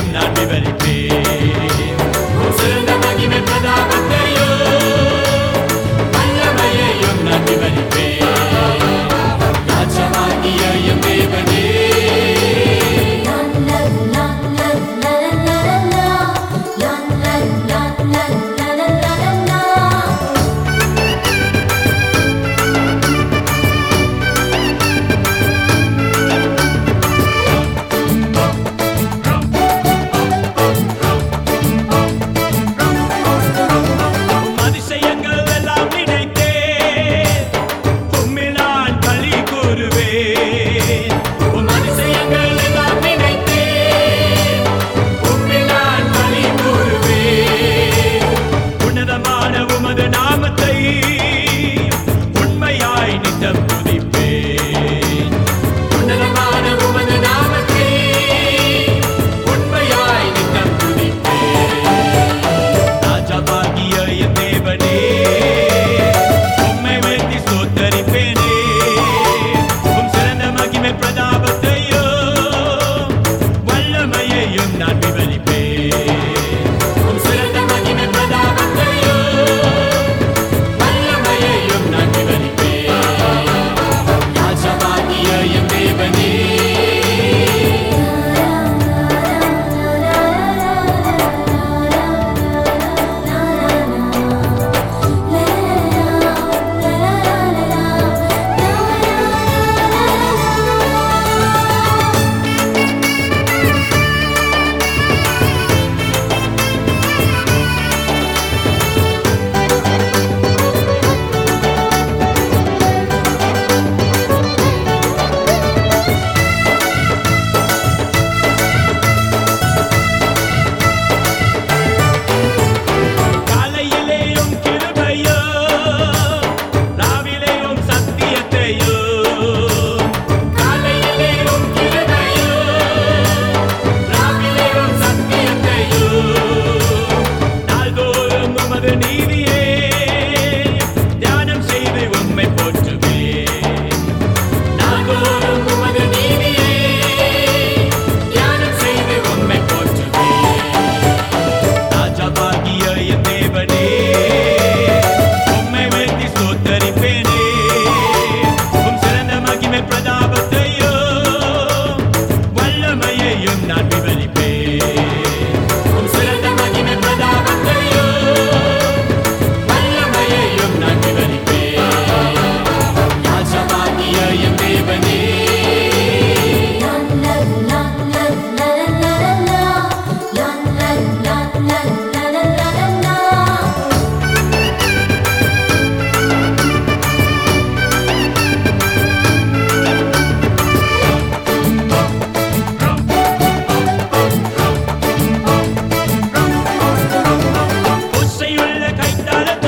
I'm not be very big. கைத்தாலே